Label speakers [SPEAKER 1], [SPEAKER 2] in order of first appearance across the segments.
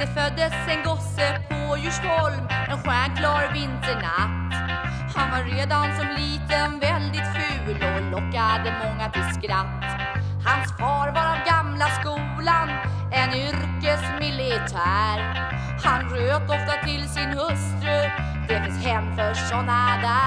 [SPEAKER 1] Det föddes en gosse på Djursholm en stjärnklar vinternatt. Han var redan som liten väldigt ful och lockade många till skratt. Hans far var av gamla skolan, en yrkesmilitär. Han röt ofta till sin hustru, det finns hem för såna där.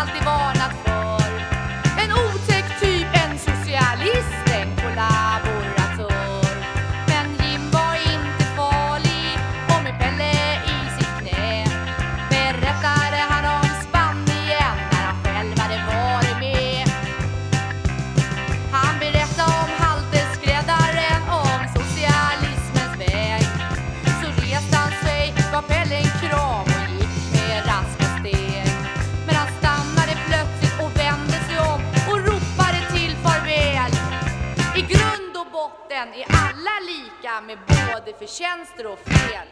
[SPEAKER 1] alltid vara botten är alla lika med både förtjänster och fel.